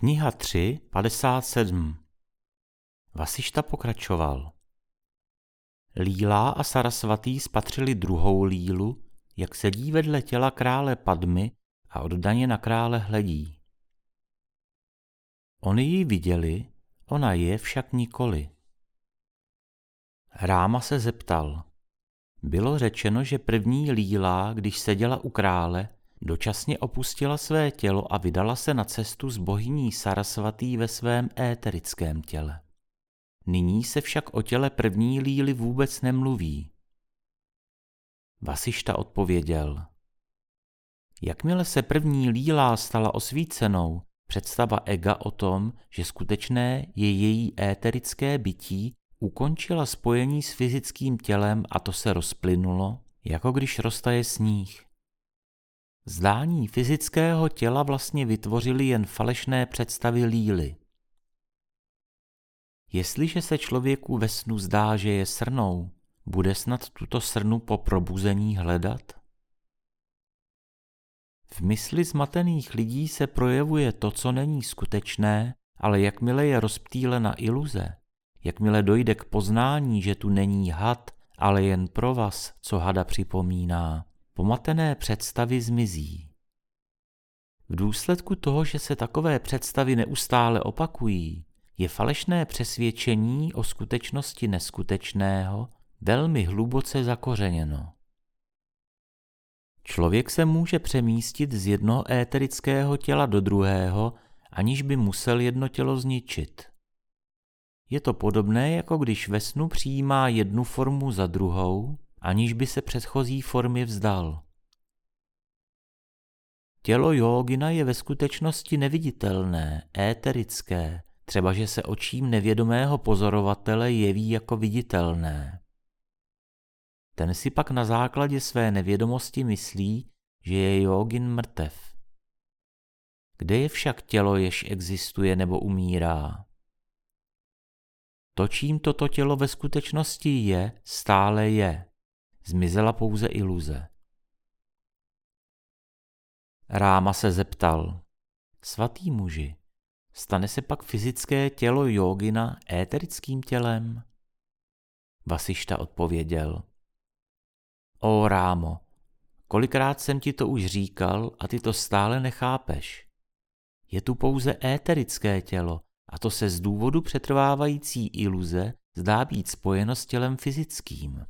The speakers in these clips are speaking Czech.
Kniha 3, 57 Vasišta pokračoval. Lílá a Sarasvatý spatřili druhou lílu, jak sedí vedle těla krále Padmy a oddaně na krále hledí. Oni ji viděli, ona je však nikoli. Ráma se zeptal. Bylo řečeno, že první lílá, když seděla u krále, dočasně opustila své tělo a vydala se na cestu s bohyní Sarasvatý ve svém éterickém těle. Nyní se však o těle první líly vůbec nemluví. Vasišta odpověděl. Jakmile se první lílá stala osvícenou, představa ega o tom, že skutečné je její éterické bytí, ukončila spojení s fyzickým tělem a to se rozplynulo, jako když roztaje sníh. Zdání fyzického těla vlastně vytvořily jen falešné představy líly. Jestliže se člověku ve snu zdá, že je srnou, bude snad tuto srnu po probuzení hledat? V mysli zmatených lidí se projevuje to, co není skutečné, ale jakmile je rozptýlena iluze, jakmile dojde k poznání, že tu není had, ale jen provaz, co hada připomíná, pomatené představy zmizí. V důsledku toho, že se takové představy neustále opakují, je falešné přesvědčení o skutečnosti neskutečného velmi hluboce zakořeněno. Člověk se může přemístit z jednoho éterického těla do druhého, aniž by musel jedno tělo zničit. Je to podobné, jako když ve snu přijímá jednu formu za druhou, aniž by se předchozí formy vzdal. Tělo jógina je ve skutečnosti neviditelné, éterické, třeba že se očím nevědomého pozorovatele jeví jako viditelné. Ten si pak na základě své nevědomosti myslí, že je jogin mrtev. Kde je však tělo, jež existuje nebo umírá? To, čím toto tělo ve skutečnosti je, stále je. Zmizela pouze iluze. Ráma se zeptal, svatý muži, stane se pak fyzické tělo jogina éterickým tělem? Vasišta odpověděl, O Rámo, kolikrát jsem ti to už říkal a ty to stále nechápeš. Je tu pouze éterické tělo a to se z důvodu přetrvávající iluze zdá být spojeno s tělem fyzickým.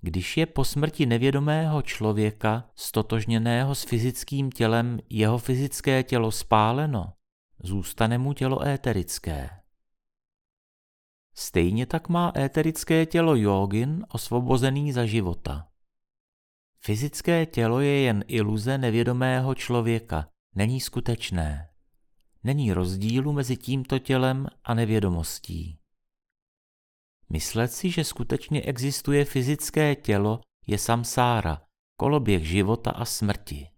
Když je po smrti nevědomého člověka, stotožněného s fyzickým tělem, jeho fyzické tělo spáleno, zůstane mu tělo éterické. Stejně tak má éterické tělo jogin osvobozený za života. Fyzické tělo je jen iluze nevědomého člověka, není skutečné. Není rozdílu mezi tímto tělem a nevědomostí. Myslet si, že skutečně existuje fyzické tělo, je samsára, koloběh života a smrti.